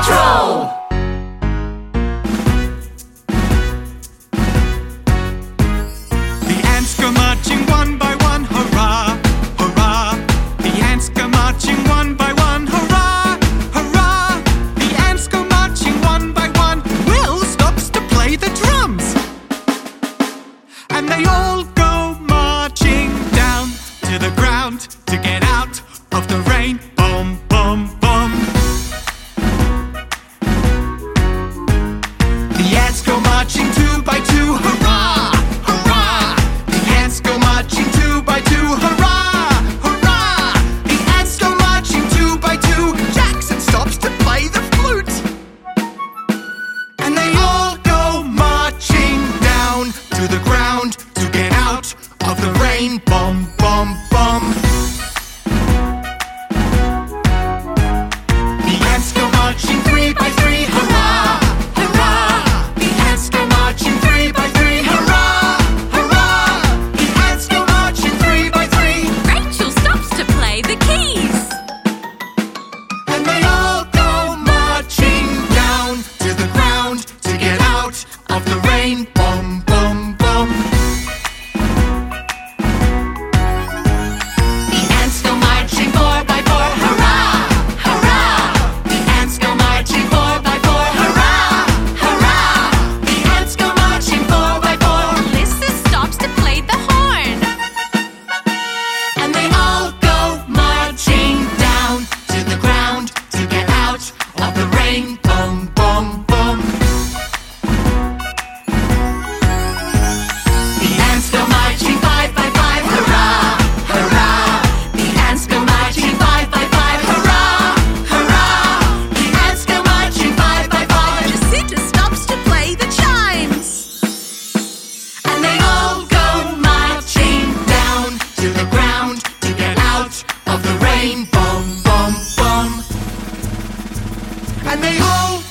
Patrol! The ants go marching one by one, hurrah, hurrah. The ants go marching one by one, hurrah, hurrah. The ants go marching one by one. Will stops to play the drums. And they all go marching down to the ground to get out. and they all